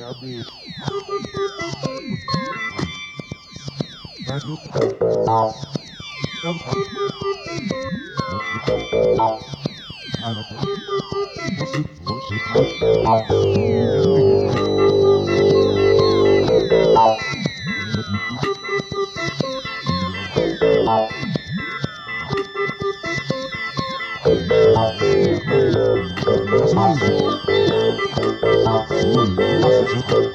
Rabbit. Rabbit. Thank you. Thank you.